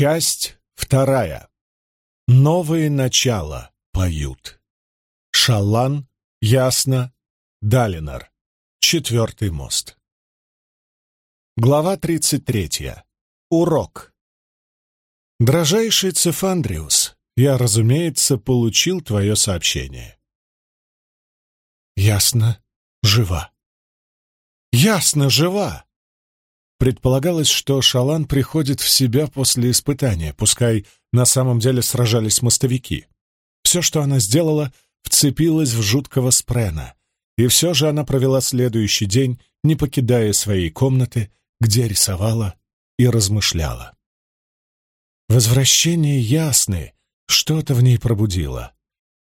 Часть вторая. Новые начала поют. Шалан, Ясно, Далинар. Четвертый мост. Глава тридцать третья. Урок. Дрожайший Цефандриус, я, разумеется, получил твое сообщение. Ясно, жива. Ясно, жива! Предполагалось, что Шалан приходит в себя после испытания, пускай на самом деле сражались мостовики. Все, что она сделала, вцепилась в жуткого спрена, и все же она провела следующий день, не покидая своей комнаты, где рисовала и размышляла. Возвращение ясны, что-то в ней пробудило.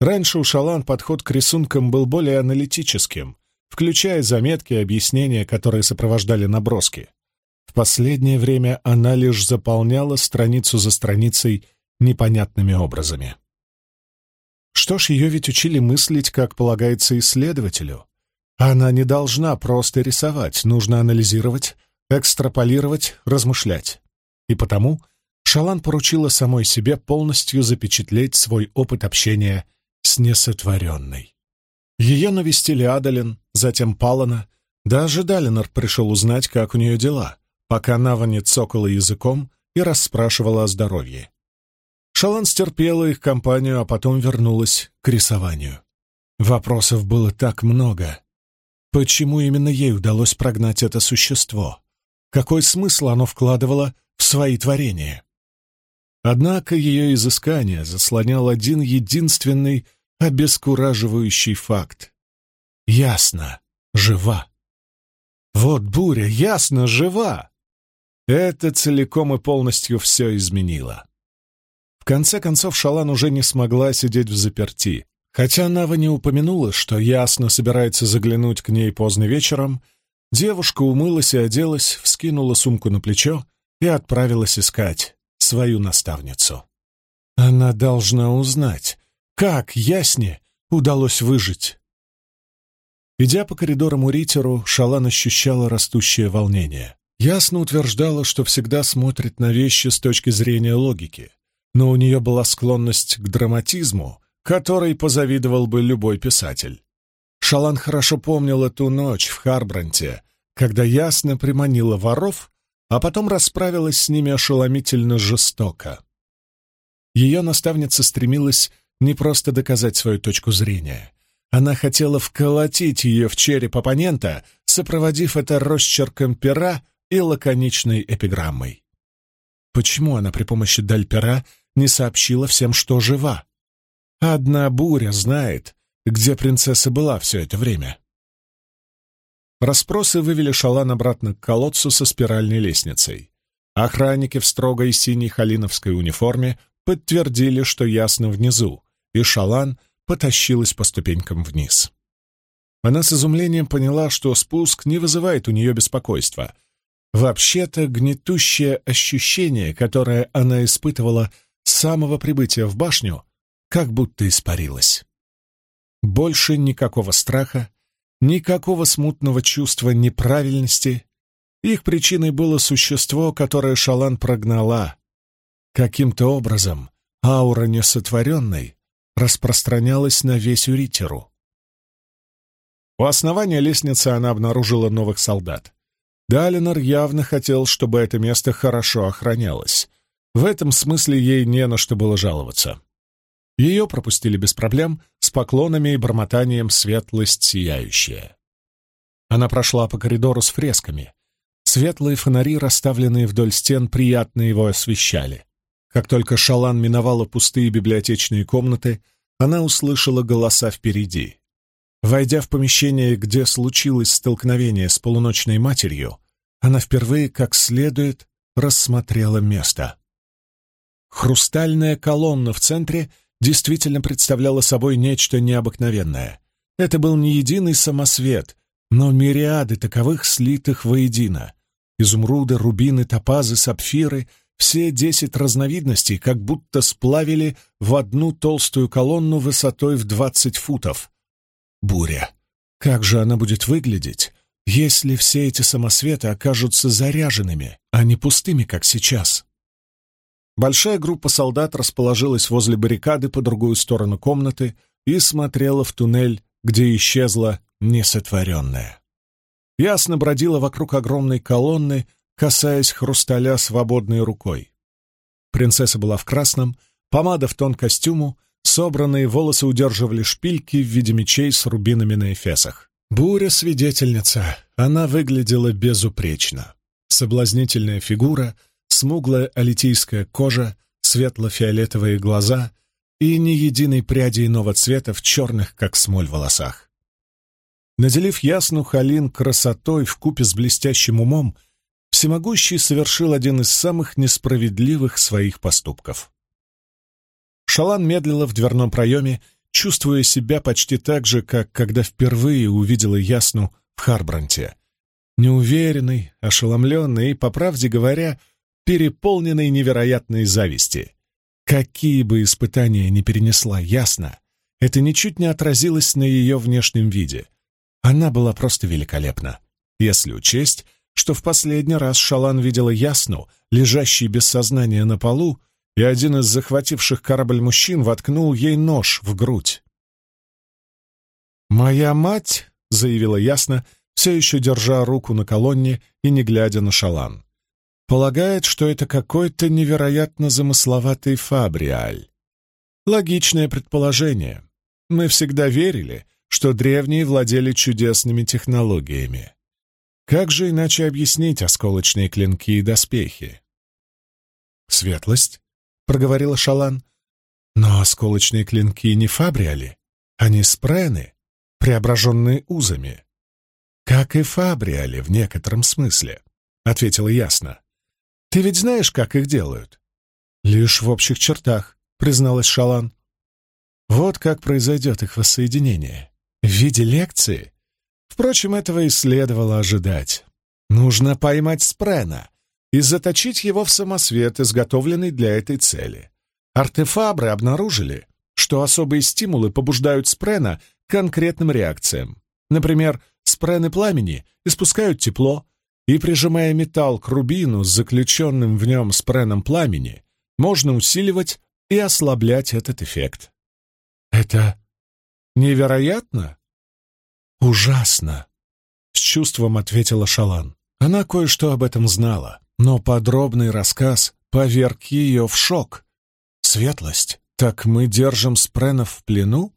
Раньше у Шалан подход к рисункам был более аналитическим, включая заметки и объяснения, которые сопровождали наброски. Последнее время она лишь заполняла страницу за страницей непонятными образами. Что ж, ее ведь учили мыслить, как полагается исследователю. Она не должна просто рисовать, нужно анализировать, экстраполировать, размышлять. И потому Шалан поручила самой себе полностью запечатлеть свой опыт общения с несотворенной. Ее навестили Адалин, затем Палана, даже Далинор пришел узнать, как у нее дела пока Нава не цокала языком и расспрашивала о здоровье. Шалан стерпела их компанию, а потом вернулась к рисованию. Вопросов было так много. Почему именно ей удалось прогнать это существо? Какой смысл оно вкладывало в свои творения? Однако ее изыскание заслонял один единственный обескураживающий факт. Ясно, жива. Вот буря, ясно, жива. Это целиком и полностью все изменило. В конце концов, Шалан уже не смогла сидеть в заперти. Хотя Нава не упомянула, что ясно собирается заглянуть к ней поздно вечером, девушка умылась и оделась, вскинула сумку на плечо и отправилась искать свою наставницу. Она должна узнать, как Ясне удалось выжить. Идя по коридорам у Ритеру, Шалан ощущала растущее волнение ясно утверждала, что всегда смотрит на вещи с точки зрения логики, но у нее была склонность к драматизму, которой позавидовал бы любой писатель. Шалан хорошо помнила ту ночь в Харбранте, когда ясно приманила воров, а потом расправилась с ними ошеломительно жестоко. Ее наставница стремилась не просто доказать свою точку зрения. Она хотела вколотить ее в череп оппонента, сопроводив это росчерком пера и лаконичной эпиграммой. Почему она при помощи Дальпера не сообщила всем, что жива? Одна буря знает, где принцесса была все это время. Распросы вывели Шалан обратно к колодцу со спиральной лестницей. Охранники в строгой синей халиновской униформе подтвердили, что ясно внизу, и Шалан потащилась по ступенькам вниз. Она с изумлением поняла, что спуск не вызывает у нее беспокойства — Вообще-то гнетущее ощущение, которое она испытывала с самого прибытия в башню, как будто испарилось. Больше никакого страха, никакого смутного чувства неправильности. Их причиной было существо, которое Шалан прогнала. Каким-то образом аура несотворенной распространялась на весь Уритеру. У основания лестницы она обнаружила новых солдат. Далинор явно хотел, чтобы это место хорошо охранялось. В этом смысле ей не на что было жаловаться. Ее пропустили без проблем, с поклонами и бормотанием «Светлость сияющая». Она прошла по коридору с фресками. Светлые фонари, расставленные вдоль стен, приятно его освещали. Как только Шалан миновала пустые библиотечные комнаты, она услышала голоса впереди. Войдя в помещение, где случилось столкновение с полуночной матерью, она впервые как следует рассмотрела место. Хрустальная колонна в центре действительно представляла собой нечто необыкновенное. Это был не единый самосвет, но мириады таковых слитых воедино. Изумруды, рубины, топазы, сапфиры — все десять разновидностей как будто сплавили в одну толстую колонну высотой в двадцать футов — буря. Как же она будет выглядеть, если все эти самосветы окажутся заряженными, а не пустыми, как сейчас? Большая группа солдат расположилась возле баррикады по другую сторону комнаты и смотрела в туннель, где исчезла несотворенная. Ясно бродила вокруг огромной колонны, касаясь хрусталя свободной рукой. Принцесса была в красном, помада в тон костюму, собранные волосы удерживали шпильки в виде мечей с рубинами на эфесах. Буря-свидетельница, она выглядела безупречно. Соблазнительная фигура, смуглая алитийская кожа, светло-фиолетовые глаза и ни единой пряди иного цвета в черных, как смоль, волосах. Наделив ясну Халин красотой в купе с блестящим умом, всемогущий совершил один из самых несправедливых своих поступков. Шалан медлила в дверном проеме, чувствуя себя почти так же, как когда впервые увидела Ясну в Харбранте. Неуверенный, ошеломленный и, по правде говоря, переполненный невероятной зависти. Какие бы испытания ни перенесла Ясна, это ничуть не отразилось на ее внешнем виде. Она была просто великолепна, если учесть, что в последний раз Шалан видела Ясну, лежащей без сознания на полу, и один из захвативших корабль мужчин воткнул ей нож в грудь. «Моя мать», — заявила ясно, все еще держа руку на колонне и не глядя на шалан, полагает, что это какой-то невероятно замысловатый фабриаль. Логичное предположение. Мы всегда верили, что древние владели чудесными технологиями. Как же иначе объяснить осколочные клинки и доспехи? Светлость — проговорила Шалан. «Но осколочные клинки не фабриали, они спрены, преображенные узами». «Как и фабриали в некотором смысле», — ответила ясно. «Ты ведь знаешь, как их делают?» «Лишь в общих чертах», — призналась Шалан. «Вот как произойдет их воссоединение. В виде лекции?» Впрочем, этого и следовало ожидать. Нужно поймать Спрена и заточить его в самосвет, изготовленный для этой цели. Артефабры обнаружили, что особые стимулы побуждают спрена к конкретным реакциям. Например, спрены пламени испускают тепло, и, прижимая металл к рубину с заключенным в нем спреном пламени, можно усиливать и ослаблять этот эффект. Это невероятно? Ужасно! С чувством ответила Шалан. Она кое-что об этом знала но подробный рассказ поверг ее в шок. «Светлость, так мы держим спренов в плену?»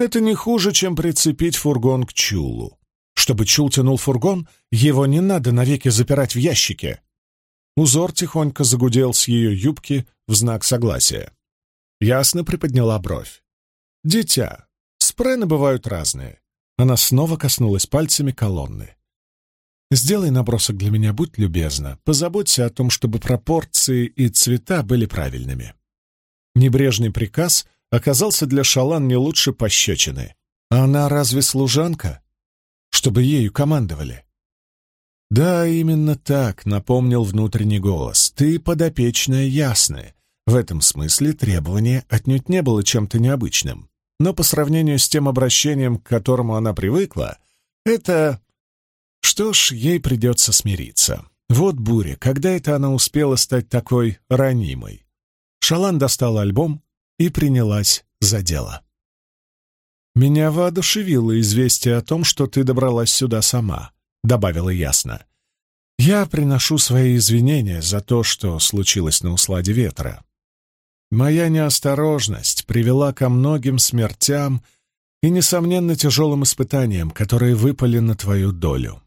Это не хуже, чем прицепить фургон к чулу. Чтобы чул тянул фургон, его не надо навеки запирать в ящике. Узор тихонько загудел с ее юбки в знак согласия. Ясно приподняла бровь. «Дитя, спрены бывают разные». Она снова коснулась пальцами колонны. Сделай набросок для меня, будь любезна. Позаботься о том, чтобы пропорции и цвета были правильными». Небрежный приказ оказался для Шалан не лучше пощечины. А она разве служанка? Чтобы ею командовали. «Да, именно так», — напомнил внутренний голос. «Ты подопечная ясная. В этом смысле требование отнюдь не было чем-то необычным. Но по сравнению с тем обращением, к которому она привыкла, это что ж, ей придется смириться. Вот буря, когда это она успела стать такой ранимой? Шалан достала альбом и принялась за дело. «Меня воодушевило известие о том, что ты добралась сюда сама», — добавила ясно. «Я приношу свои извинения за то, что случилось на усладе ветра. Моя неосторожность привела ко многим смертям и, несомненно, тяжелым испытаниям, которые выпали на твою долю.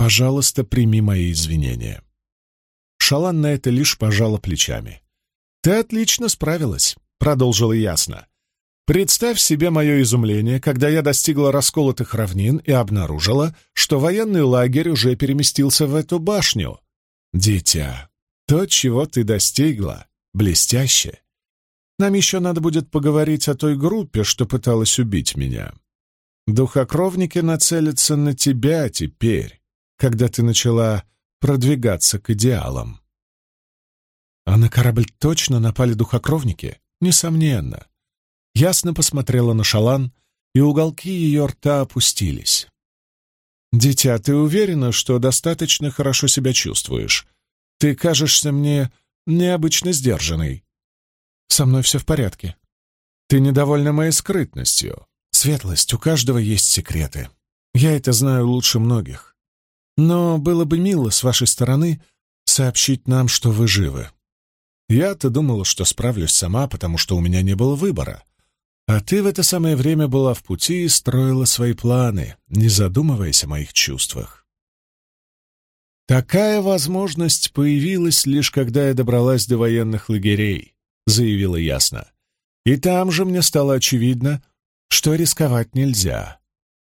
Пожалуйста, прими мои извинения». Шалан на это лишь пожала плечами. «Ты отлично справилась», — продолжила ясно. «Представь себе мое изумление, когда я достигла расколотых равнин и обнаружила, что военный лагерь уже переместился в эту башню. Дитя, то, чего ты достигла, блестяще. Нам еще надо будет поговорить о той группе, что пыталась убить меня. Духокровники нацелятся на тебя теперь когда ты начала продвигаться к идеалам. А на корабль точно напали духокровники? Несомненно. Ясно посмотрела на Шалан, и уголки ее рта опустились. «Дитя, ты уверена, что достаточно хорошо себя чувствуешь? Ты кажешься мне необычно сдержанный. Со мной все в порядке. Ты недовольна моей скрытностью. Светлость, у каждого есть секреты. Я это знаю лучше многих. Но было бы мило с вашей стороны сообщить нам, что вы живы. Я-то думала, что справлюсь сама, потому что у меня не было выбора. А ты в это самое время была в пути и строила свои планы, не задумываясь о моих чувствах. Такая возможность появилась лишь когда я добралась до военных лагерей, заявила ясно. И там же мне стало очевидно, что рисковать нельзя.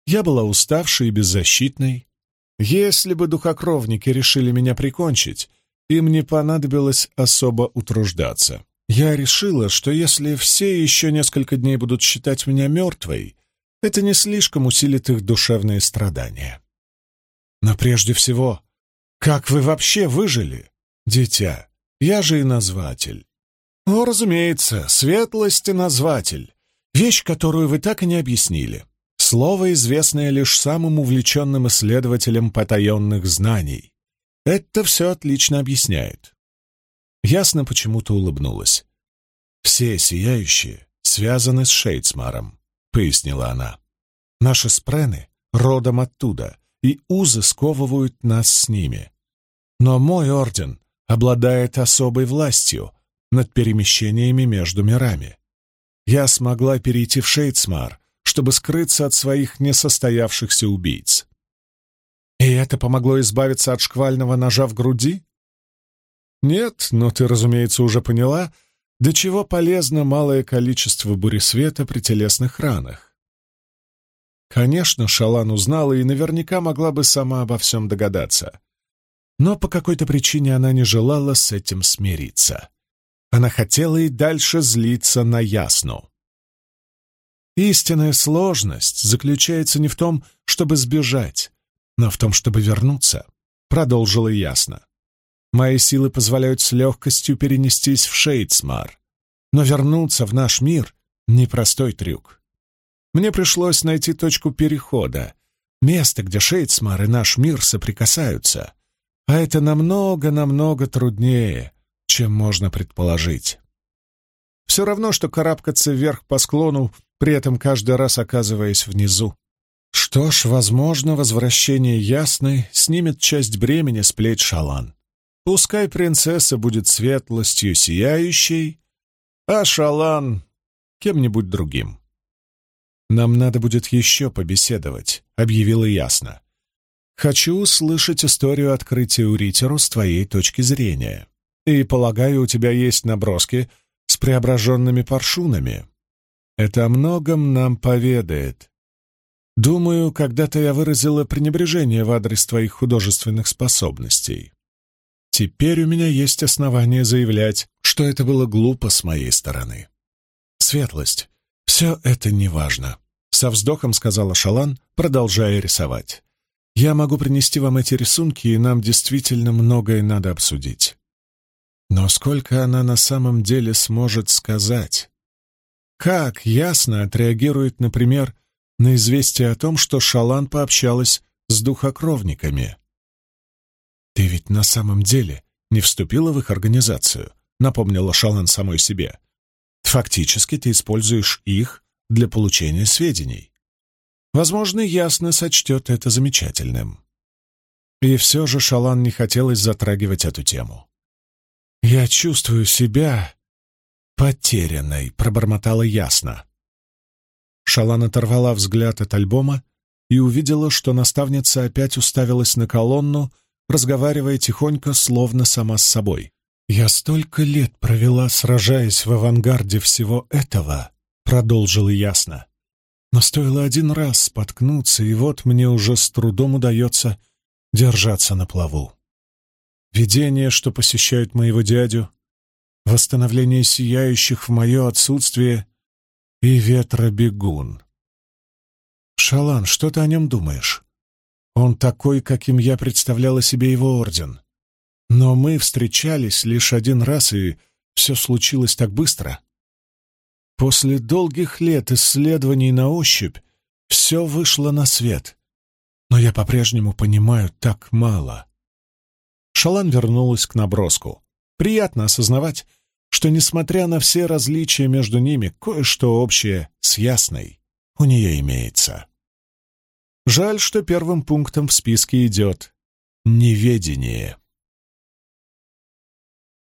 Я была уставшей и беззащитной. Если бы духокровники решили меня прикончить, им не понадобилось особо утруждаться. Я решила, что если все еще несколько дней будут считать меня мертвой, это не слишком усилит их душевные страдания. Но прежде всего, как вы вообще выжили, дитя? Я же и назватель. О, разумеется, светлость и назватель. Вещь, которую вы так и не объяснили. Слово, известное лишь самым увлеченным исследователям потаенных знаний. Это все отлично объясняет. Ясно почему-то улыбнулась. «Все сияющие связаны с Шейцмаром», — пояснила она. «Наши спрены родом оттуда, и узы сковывают нас с ними. Но мой орден обладает особой властью над перемещениями между мирами. Я смогла перейти в Шейцмар, чтобы скрыться от своих несостоявшихся убийц. И это помогло избавиться от шквального ножа в груди? Нет, но ты, разумеется, уже поняла, до чего полезно малое количество буресвета при телесных ранах. Конечно, Шалан узнала и наверняка могла бы сама обо всем догадаться. Но по какой-то причине она не желала с этим смириться. Она хотела и дальше злиться на Ясну. Истинная сложность заключается не в том, чтобы сбежать, но в том, чтобы вернуться, продолжила ясно. Мои силы позволяют с легкостью перенестись в Шейдсмар, но вернуться в наш мир — непростой трюк. Мне пришлось найти точку перехода, место, где Шейдсмар и наш мир соприкасаются, а это намного-намного труднее, чем можно предположить. Все равно, что карабкаться вверх по склону, при этом каждый раз оказываясь внизу. Что ж, возможно, возвращение Ясной снимет часть бремени с плеч Шалан. Пускай принцесса будет светлостью сияющей, а Шалан — кем-нибудь другим. «Нам надо будет еще побеседовать», — объявила Ясно. «Хочу услышать историю открытия Уритеру с твоей точки зрения. И, полагаю, у тебя есть наброски преображенными паршунами. Это о многом нам поведает». Думаю, когда-то я выразила пренебрежение в адрес твоих художественных способностей. Теперь у меня есть основания заявлять, что это было глупо с моей стороны. Светлость. Все это неважно. Со вздохом сказала Шалан, продолжая рисовать. Я могу принести вам эти рисунки, и нам действительно многое надо обсудить. Но сколько она на самом деле сможет сказать? Как ясно отреагирует, например, на известие о том, что Шалан пообщалась с духокровниками. «Ты ведь на самом деле не вступила в их организацию», — напомнила Шалан самой себе. «Фактически ты используешь их для получения сведений. Возможно, ясно сочтет это замечательным». И все же Шалан не хотелось затрагивать эту тему. «Я чувствую себя потерянной», — пробормотала ясно. Шалан оторвала взгляд от альбома и увидела, что наставница опять уставилась на колонну, разговаривая тихонько, словно сама с собой. «Я столько лет провела, сражаясь в авангарде всего этого», — продолжила ясно. «Но стоило один раз споткнуться, и вот мне уже с трудом удается держаться на плаву. Видения, что посещают моего дядю, восстановление сияющих в мое отсутствие и ветробегун. «Шалан, что ты о нем думаешь? Он такой, каким я представляла себе его орден. Но мы встречались лишь один раз, и все случилось так быстро. После долгих лет исследований на ощупь все вышло на свет, но я по-прежнему понимаю так мало». Шалан вернулась к наброску. Приятно осознавать, что, несмотря на все различия между ними, кое-что общее с Ясной у нее имеется. Жаль, что первым пунктом в списке идет неведение.